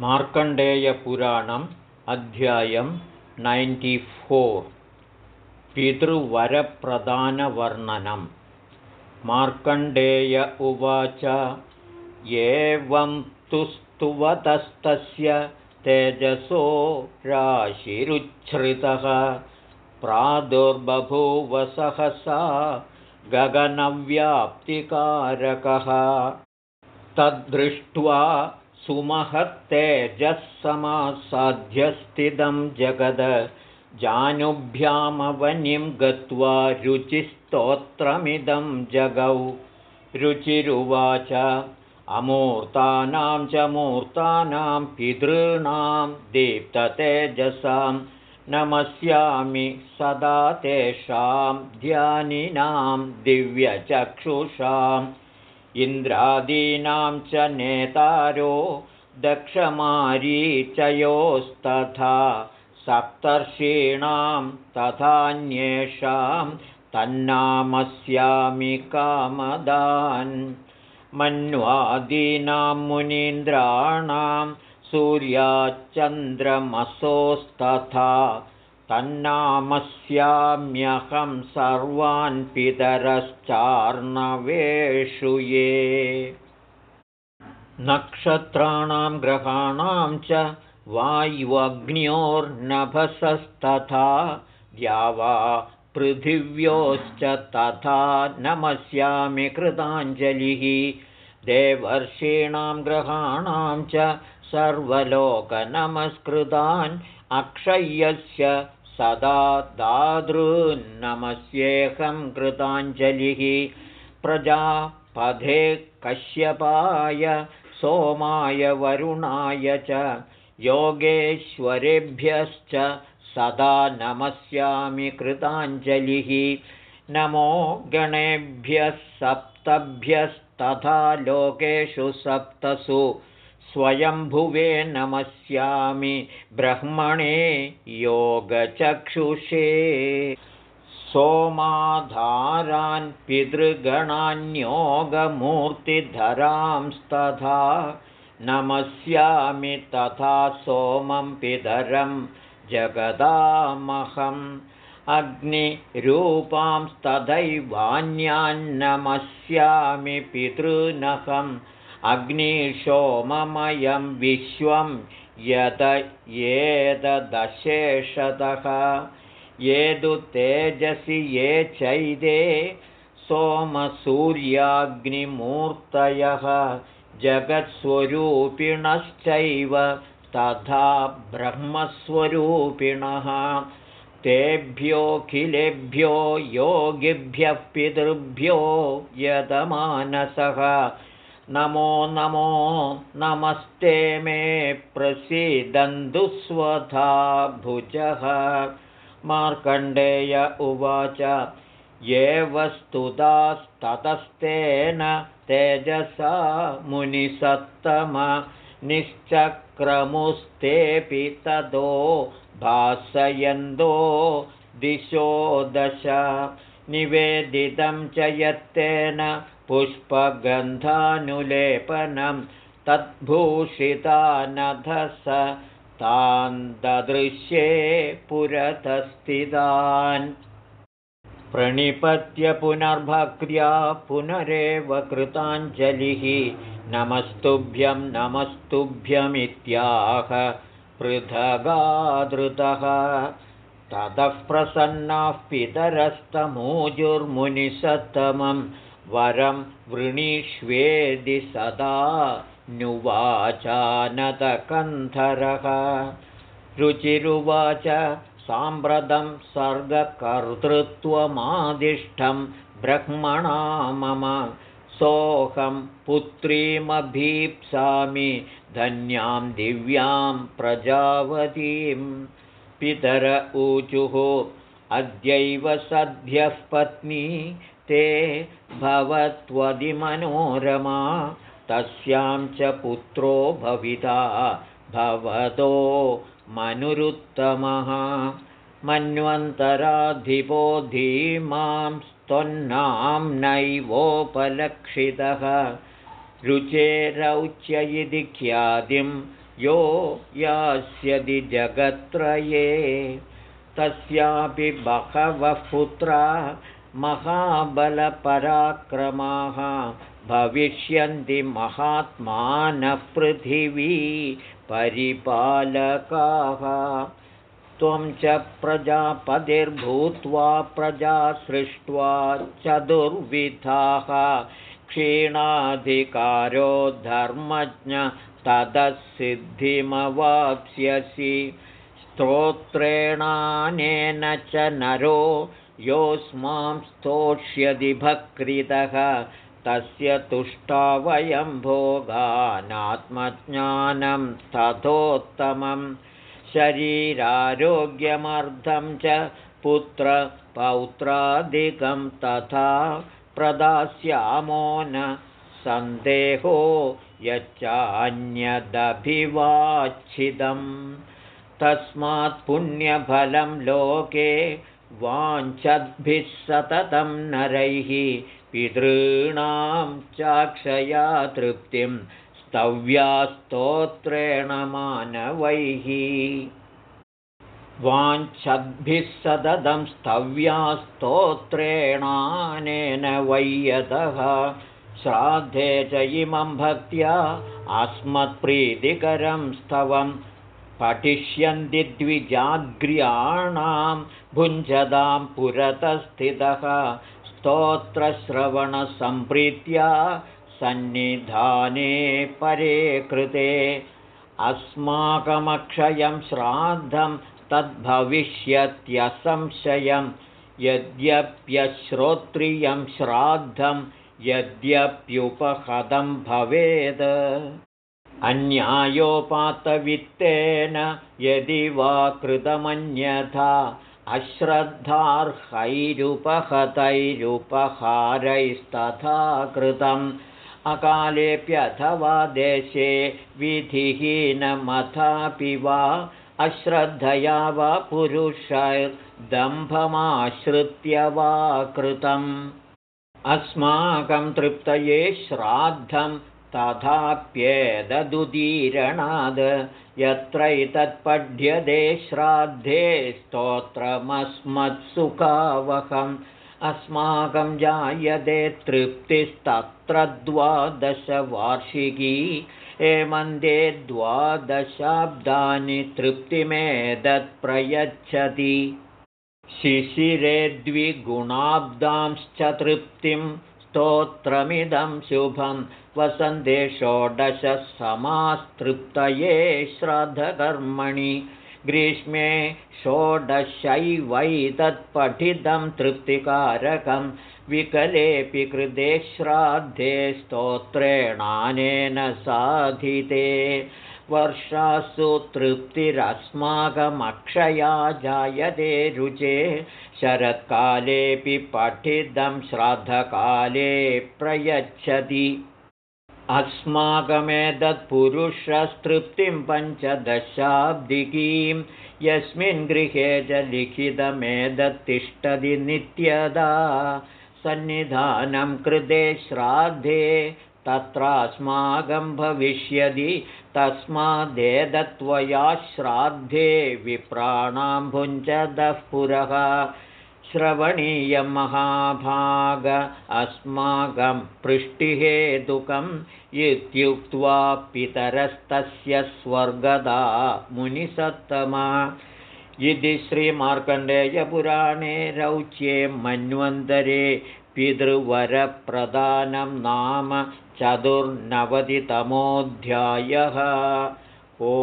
मार्कण्डेयपुराणम् अध्यायं नैण्टिफोर् पितृवरप्रदानवर्णनं मार्कण्डेय उवाच एवं तु स्तुवतस्तस्य तेजसो राशिरुच्छ्रितः प्रादुर्बभूव सहसा गगनव्याप्तिकारकः। तद्दृष्ट्वा सुमहत्तेजः समासाध्यस्थितं जगद। जानुभ्यामवनिं गत्वा रुचिस्तोत्रमिदं जगौ। रुचिरुवाच अमूर्तानां च मूर्तानां पितॄणां दीप्ततेजसां। नमस्यामि सदा तेषां ध्यानिनां दिव्यचक्षुषाम् इन्द्रादीनां च नेतारो दक्षमारीचयोस्तथा सप्तर्षीणां तथान्येषां तन्नामस्यामि कामदान्। मन्वादीनां मुनीन्द्राणां सूर्याच्चन्द्रमसोस्तथा तन्नामस्याम्यहं सर्वान् पितरश्चार्णवेषु ये। नक्षत्राणां ग्रहाणां च वायुवग्न्योर्नभसस्तथा द्यावा पृथिव्योश्च तथा नमस्यामि कृताञ्जलिः। देवर्षीणां ग्रहाणां च सर्वलोकनमस्कृतान् अक्षय्यस्य सदा दादृन्नमस्येऽहं कृताञ्जलिः। प्रजापधे कश्यपाय सोमाय वरुणाय च योगेश्वरेभ्यश्च सदा नमस्यामि कृताञ्जलिः। नमो गणेभ्यः सप्तभ्यस्तथा लोकेषु सप्तसु स्वयंभुवे नमस्यामि ब्रह्मणे योगचक्षुषे। सोमाधारान् पितृगणान्योगमूर्तिधरांस्तथा नमस्यामि तथा सोमं पितरं जगदामहम्। अग्निरूपांस्तथैवान्यान्नमस्यामि पितृनहम् अग्निशोममयं विश्वं यत एतदशेषतः। ये तु तेजसि ये चैदे सोमसूर्याग्निमूर्तयः। जगत्स्वरूपिणश्चैव तथा ब्रह्मस्वरूपिणः। तेभ्योऽखिलेभ्यो योगिभ्यः पितृभ्यो यतमानसः नमो नमो नमस्ते मे प्रसीदन्तुस्वधा भुजः मार्कण्डेय उवाच ये वस्तुतास्ततस्तेन तेजसा मुनिसत्तम निश्चक्रमुस्तेऽपि ततो भासयन्तो दिशो दश। निवेदितं च यत्तेन पुष्पगन्धानुलेपनं तद्भूषितानधस तान् ददृश्ये पुरतस्थितान्। प्रणिपत्य पुनर्भक्त्या पुनरेव कृताञ्जलिः नमस्तुभ्यं नमस्तुभ्यमित्याह पृथगादृतः। ततः प्रसन्नाः पितरस्तमूजुर्मुनिसत्तमम् वरं वृणीष्वेदि सदा नुवाचानतकन्धरः। रुचिरुवाच साम्प्रतं सर्गकर्तृत्वमादिष्टं ब्रह्मणा मम सोऽहं पुत्रीमभीप्सामि धन्यां दिव्यां प्रजावतीं पितर ऊचुः अद्यैव सद्यः पत्नी ते भवत्वदिमनोरमा तस्यां च पुत्रो भविता भवतो मनुरुत्तमः। मन्वन्तराधिपो धीमां स्तन्नाम्नैवोपलक्षितः रुचेरौच्य इति ख्यातिं यो यास्यति जगत्त्रये। तस्यापि बहवः पुत्रा महाबलपराक्रमाः भविष्यन्ति महात्मानः पृथिवी परिपालकाः। त्वं च प्रजापतिर्भूत्वा प्रजा सृष्ट्वा चतुर्विधाः। क्षीणाधिकारो धर्मज्ञ ततः सिद्धिमवाप्स्यसि स्तोत्रेणानेन च नरो योऽस्मां स्तोष्यदि भक्तितः तस्य तुष्टा वयं भोगानात्मज्ञानं तथोत्तमं। शरीरारोग्यमर्धं च पुत्रपौत्रादिकं तथा प्रदास्यामो न सन्देहो यच्चान्यदभिवाच्छिदम् तस्मात् पुण्यफलं लोके वाञ्छद्भिः सततं नरैः पितॄणां चाक्षया तृप्तिं स्तव्यास्तोत्रेण मानवैः। वाञ्छद्भिः सततं स्तव्यास्तोत्रेणानेन वैयतः श्राद्धे च इमं भक्त्या अस्मत्प्रीतिकरं स्तवं पठिष्यन्ति द्विजाग्र्याणां भुञ्जदां पुरतस्थितः स्तोत्रश्रवणसम्प्रीत्या सन्निधाने परे कृते। अस्माकमक्षयं श्राद्धं तद्भविष्यत्यसंशयं यद्यप्यश्रोत्रियं श्राद्धं यद्यप्युपहतं भवेत् अन्यायोपातवित्तेन यदि वा कृतमन्यथा अश्रद्धार्हैरुपहतैरुपहारैस्तथा कृतम्। अकालेऽप्यथवा देशे विधिहीनमथापि वा अश्रद्धया वा पुरुषैर्दम्भमाश्रित्य वा कृतम्। अस्माकं तृप्तये श्राद्धं तथाप्येददुदीरणाद् यत्रैतत्पठ्यते श्राद्धे स्तोत्रमस्मत्सुखावहम् अस्माकं जायते तृप्तिस्तत्र द्वादशवार्षिकी एमन्दे द्वादशाब्दानि तृप्तिमेदत्प्रयच्छति शिशिरे द्विगुणाब्दांश्च तृप्तिं स्तोत्रमिदं शुभं वसन्ते षोडशसमास्तृप्तये श्राद्धकर्मणि। ग्रीष्मे षोडशैवैतत्पठितं तृप्तिकारकं विकलेऽपि कृते श्राद्धे स्तोत्रेणानेन साधिते वर्षासु तृप्तिरस्माकमक्षया जायते रुचे। शरत्कालेऽपि पठितं श्राद्धकाले प्रयच्छति। अस्माकमेतत्पुरुषस्तृप्तिं पञ्चदशाब्दिकीं। यस्मिन् गृहे च लिखितमेतत्तिष्ठति नित्यदा। सन्निधानं कृते श्राद्धे तत्रास्माकं भविष्यति तस्मादेदत्वया श्राद्धे विप्राणां भुञ्जदः पुरः। श्रवणीयं महाभाग अस्माकं पृष्टिहेतुकम् इत्युक्त्वा पितरस्तस्य स्वर्गदा मुनिसत्तमा। इति श्रीमार्कण्डेयपुराणे रौच्ये मन्वन्तरे पितृवरप्रदानं नाम चतुर्नवतितमोऽध्यायः। ओ